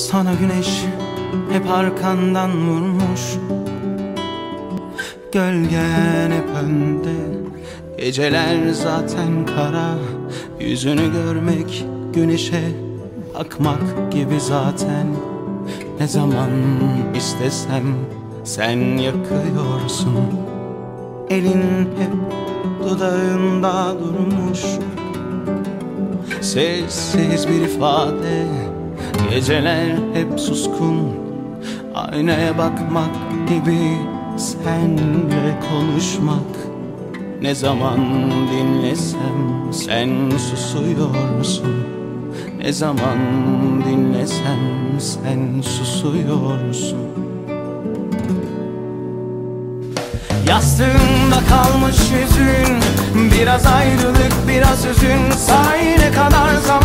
Sana güneş hep arkandan vurmuş. Gölgen hep önde. Geceler zaten kara. Yüzünü görmek güneşe bakmak gibi zaten. Ne zaman istesem sen yakıyorsun. Elin hep dudağında durmuş. Sessiz bir ifade Geceler hep suskun Aynaya bakmak gibi Senle konuşmak. Ne zaman dinlesem Sen susuyorsun Ne zaman dinlesem Sen susuyorsun. Yastığında kalmış yüzün Biraz ayrılık biraz üzün. Say ne kadar zaman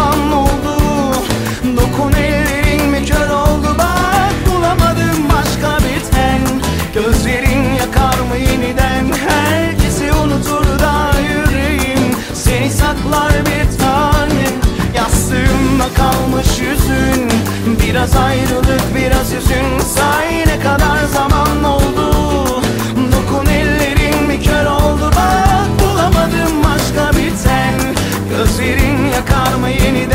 Gözlerin yakar mı yeniden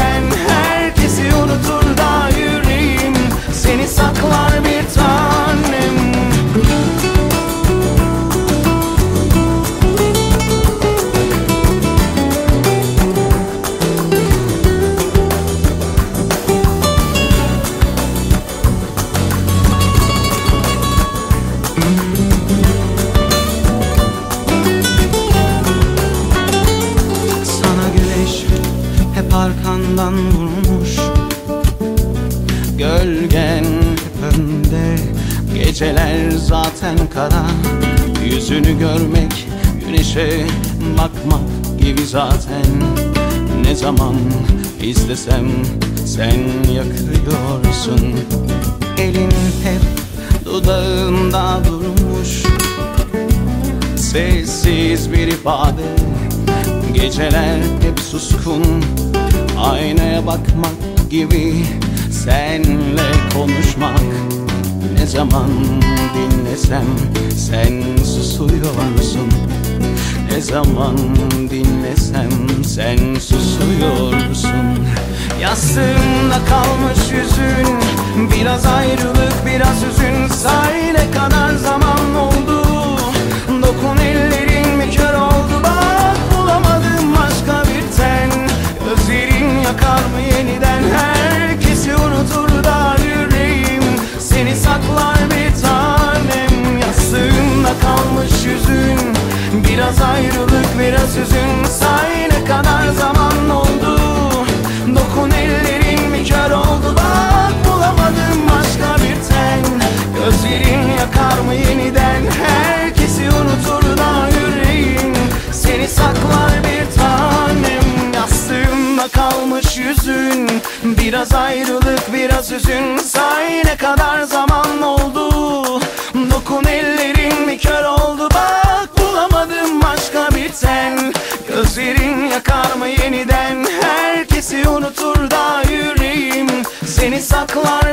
arkandan vurmuş. Gölgen önde Geceler zaten kara. Yüzünü görmek güneşe bakmak gibi zaten. Ne zaman istesem sen yakıyorsun. Elin hep dudağında durmuş. Sessiz bir ifade. Geceler hep suskun Aynaya bakmak gibi Senle konuşmak Ne zaman dinlesem Sen susuyorsun Ne zaman dinlesem Sen susuyorsun Yastığında kalmış yüzün Biraz ayrılık biraz üzün Say Biraz ayrılık biraz üzün Say ne kadar zaman oldu. Dokun ellerin mi kör oldu. Bak bulamadım başka bir ten Gözlerin yakar mı yeniden? Herkesi unutur da yüreğim Seni saklar bir tanem. Yastığımda kalmış yüzün. Biraz ayrılık biraz üzün Say ne kadar zaman oldu. Dokun ellerin mi kör oldu Seni saklar